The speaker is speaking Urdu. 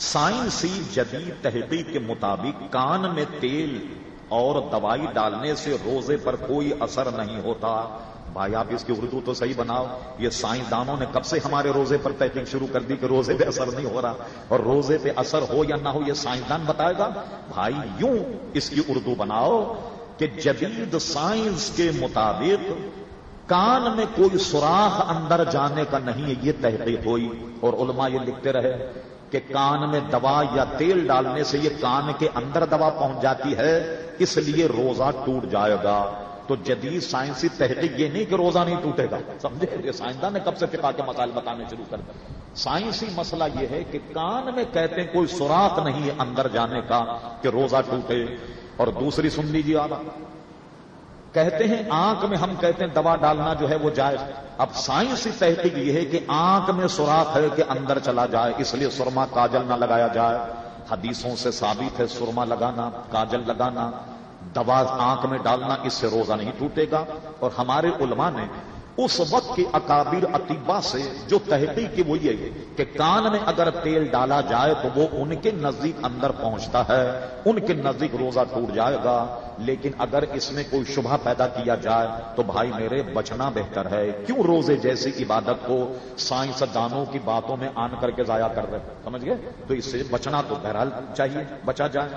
سائنسی جدید تحقیق کے مطابق کان میں تیل اور دوائی ڈالنے سے روزے پر کوئی اثر نہیں ہوتا۔ بھائی آپ اس کی اردو تو صحیح بناؤ۔ یہ سائنسدانوں نے کب سے ہمارے روزے پر تحقیق شروع کر دی کہ روزے پہ اثر نہیں ہو رہا اور روزے پہ اثر ہو یا نہ ہو یہ سائنسدان بتائے گا؟ بھائی یوں اس کی اردو بناؤ کہ جدید سائنس کے مطابق کان میں کوئی سوراخ اندر جانے کا نہیں ہے یہ تحقیق ہوئی اور علماء یہ لکھتے رہے۔ کہ کان میں دوا یا تیل ڈالنے سے یہ کان کے اندر دوا پہنچ جاتی ہے، اس لیے روزہ ٹوٹ جائے گا۔ تو جدید سائنسی تحقیق یہ نہیں کہ روزہ نہیں ٹوٹے گا۔ سمجھے؟ یہ سائنسدان نے کب سے فقہ کے مسائل بتانے شروع کر دیا سائنسی مسئلہ یہ ہے کہ کان میں کہتے ہیں کوئی سوراخ نہیں ہے اندر جانے کا کہ روزہ ٹوٹے۔ اور دوسری سن لیجیے آپ۔ کہتے ہیں آنکھ میں ہم کہتے ہیں دوا ڈالنا جو ہے وہ جائز اب سائنسی تحقیق یہ ہے کہ آنکھ میں سوراخ ہے کہ اندر چلا جائے، اس لیے سرما کاجل نہ لگایا جائے۔ حدیثوں سے ثابت ہے سرما لگانا، کاجل لگانا، دوا آنکھ میں ڈالنا، اس سے روزہ نہیں ٹوٹے گا۔ اور ہمارے علماء نے اس وقت کے اکابر اطبا سے جو تحقیق کی وہ یہ کہ کان میں اگر تیل ڈالا جائے تو وہ ان کے نزدیک اندر پہنچتا ہے، ان کے نزدیک روزہ ٹوٹ جائے گا۔ لیکن اگر اس میں کوئی شبہ پیدا کیا جائے تو بھائی میرے بچنا بہتر ہے۔ کیوں روزے جیسی عبادت کو سائنس دانوں کی باتوں میں آن کر کے ضائع کر رہے سمجھ گئے؟ تو اس سے بچنا تو بہرحال چاہیے، بچا جائے۔